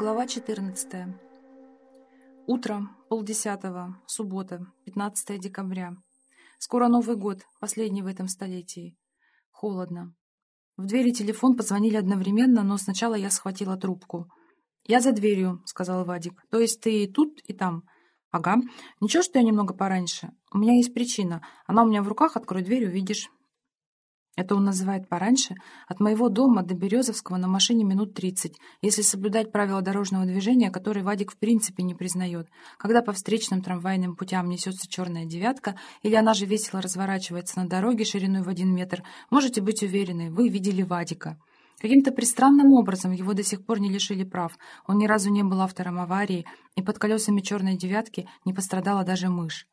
Глава 14. Утро, полдесятого, суббота, 15 декабря. Скоро Новый год, последний в этом столетии. Холодно. В двери телефон позвонили одновременно, но сначала я схватила трубку. «Я за дверью», — сказал Вадик. «То есть ты и тут, и там?» «Ага. Ничего, что я немного пораньше. У меня есть причина. Она у меня в руках, открой дверь, увидишь». Это он называет пораньше. От моего дома до Березовского на машине минут 30, если соблюдать правила дорожного движения, которые Вадик в принципе не признает. Когда по встречным трамвайным путям несется черная девятка, или она же весело разворачивается на дороге шириной в один метр, можете быть уверены, вы видели Вадика. Каким-то пристранным образом его до сих пор не лишили прав. Он ни разу не был автором аварии, и под колесами черной девятки не пострадала даже мышь.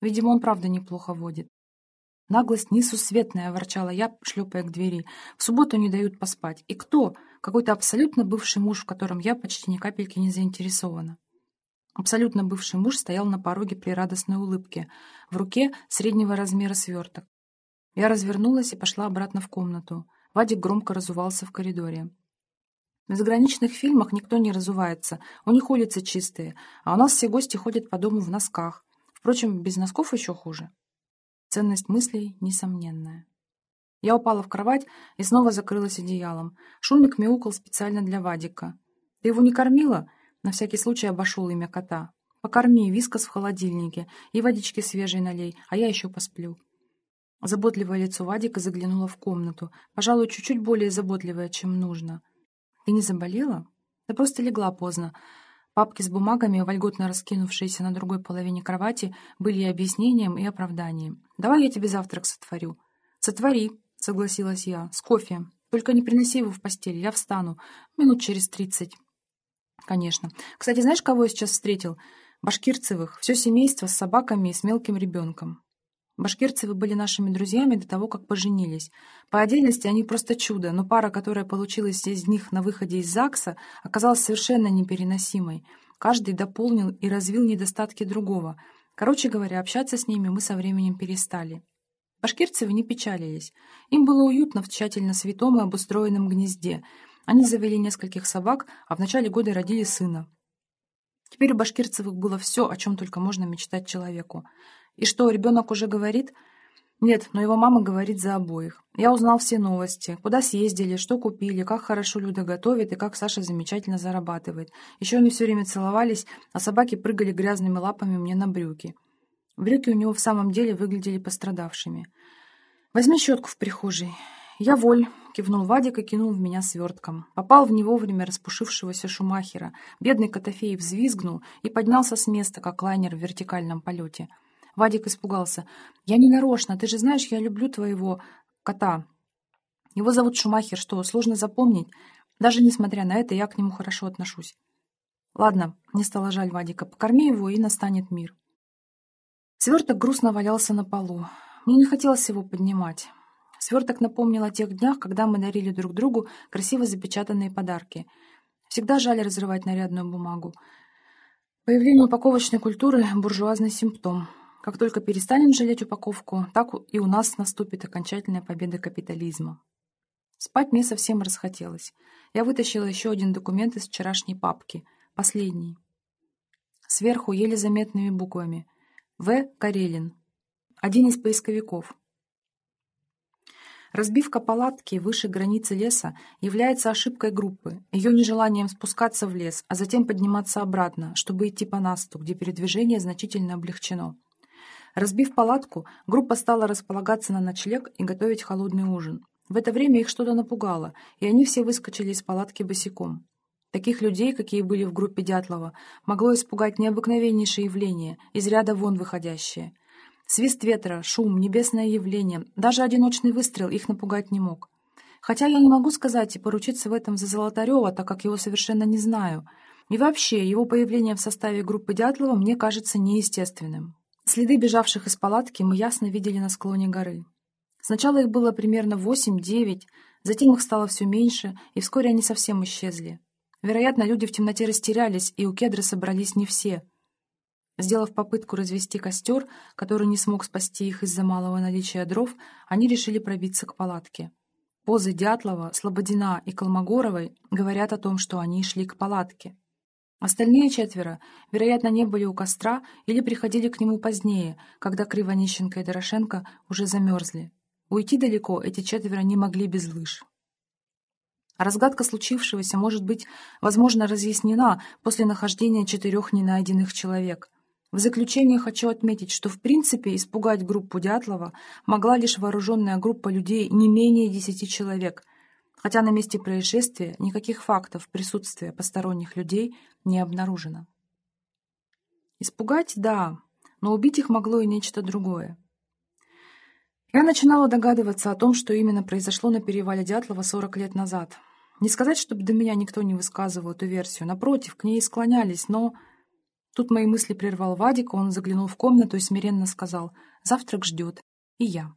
Видимо, он правда неплохо водит. Наглость несусветная, ворчала я, шлепая к двери. В субботу не дают поспать. И кто? Какой-то абсолютно бывший муж, в котором я почти ни капельки не заинтересована. Абсолютно бывший муж стоял на пороге при радостной улыбке. В руке среднего размера сверток. Я развернулась и пошла обратно в комнату. Вадик громко разувался в коридоре. В заграничных фильмах никто не разувается, у них улицы чистые, а у нас все гости ходят по дому в носках. Впрочем, без носков еще хуже. Ценность мыслей несомненная. Я упала в кровать и снова закрылась одеялом. Шумик мяукал специально для Вадика. «Ты его не кормила?» На всякий случай обошел имя кота. «Покорми, вискас в холодильнике, и водички свежей налей, а я еще посплю». Заботливое лицо Вадика заглянуло в комнату. Пожалуй, чуть-чуть более заботливое, чем нужно. «Ты не заболела?» «Да просто легла поздно. Папки с бумагами, вольготно раскинувшиеся на другой половине кровати, были и объяснением, и оправданием. «Давай я тебе завтрак сотворю». «Сотвори», — согласилась я, — «с кофе. Только не приноси его в постель, я встану. Минут через тридцать». «Конечно. Кстати, знаешь, кого я сейчас встретил? Башкирцевых. Все семейство с собаками и с мелким ребенком. Башкирцевы были нашими друзьями до того, как поженились. По отдельности они просто чудо, но пара, которая получилась из них на выходе из ЗАГСа, оказалась совершенно непереносимой. Каждый дополнил и развил недостатки другого. Короче говоря, общаться с ними мы со временем перестали. Башкирцевы не печалились. Им было уютно в тщательно святом и обустроенном гнезде. Они завели нескольких собак, а в начале года родили сына. Теперь у Башкирцевых было все, о чем только можно мечтать человеку. И что, ребенок уже говорит? Нет, но его мама говорит за обоих. Я узнал все новости. Куда съездили, что купили, как хорошо Люда готовит и как Саша замечательно зарабатывает. Еще они все время целовались, а собаки прыгали грязными лапами мне на брюки. Брюки у него в самом деле выглядели пострадавшими. «Возьми щетку в прихожей». «Я воль», — кивнул Вадик и кинул в меня свертком. Попал в не вовремя распушившегося Шумахера. Бедный Котофей взвизгнул и поднялся с места, как лайнер в вертикальном полете. Вадик испугался. «Я не нарочно, ты же знаешь, я люблю твоего кота. Его зовут Шумахер, что, сложно запомнить? Даже несмотря на это, я к нему хорошо отношусь. Ладно, не стало жаль Вадика, покорми его, и настанет мир». Сверток грустно валялся на полу. Мне не хотелось его поднимать. Сверток напомнил о тех днях, когда мы дарили друг другу красиво запечатанные подарки. Всегда жаль разрывать нарядную бумагу. Появление упаковочной культуры – буржуазный симптом. Как только перестанем жалеть упаковку, так и у нас наступит окончательная победа капитализма. Спать мне совсем расхотелось. Я вытащила еще один документ из вчерашней папки. Последний. Сверху еле заметными буквами. В. Карелин. Один из поисковиков. Разбивка палатки выше границы леса является ошибкой группы, ее нежеланием спускаться в лес, а затем подниматься обратно, чтобы идти по насту, где передвижение значительно облегчено. Разбив палатку, группа стала располагаться на ночлег и готовить холодный ужин. В это время их что-то напугало, и они все выскочили из палатки босиком. Таких людей, какие были в группе Дятлова, могло испугать необыкновеннейшее явление, из ряда вон выходящее. Свист ветра, шум, небесное явление, даже одиночный выстрел их напугать не мог. Хотя я не могу сказать и поручиться в этом за Золотарева, так как его совершенно не знаю. И вообще, его появление в составе группы Дятлова мне кажется неестественным. Следы бежавших из палатки мы ясно видели на склоне горы. Сначала их было примерно восемь-девять, затем их стало все меньше, и вскоре они совсем исчезли. Вероятно, люди в темноте растерялись, и у кедра собрались не все. Сделав попытку развести костер, который не смог спасти их из-за малого наличия дров, они решили пробиться к палатке. Позы Дятлова, Слободина и Колмогоровой говорят о том, что они шли к палатке. Остальные четверо, вероятно, не были у костра или приходили к нему позднее, когда Кривонищенко и Дорошенко уже замерзли. Уйти далеко эти четверо не могли без лыж. Разгадка случившегося может быть, возможно, разъяснена после нахождения четырех ненайденных человек. В заключение хочу отметить, что в принципе испугать группу Дятлова могла лишь вооруженная группа людей не менее десяти человек, хотя на месте происшествия никаких фактов присутствия посторонних людей не обнаружено. Испугать – да, но убить их могло и нечто другое. Я начинала догадываться о том, что именно произошло на перевале Дятлова 40 лет назад. Не сказать, чтобы до меня никто не высказывал эту версию. Напротив, к ней склонялись, но... Тут мои мысли прервал Вадик, он заглянул в комнату и смиренно сказал «Завтрак ждет». И я.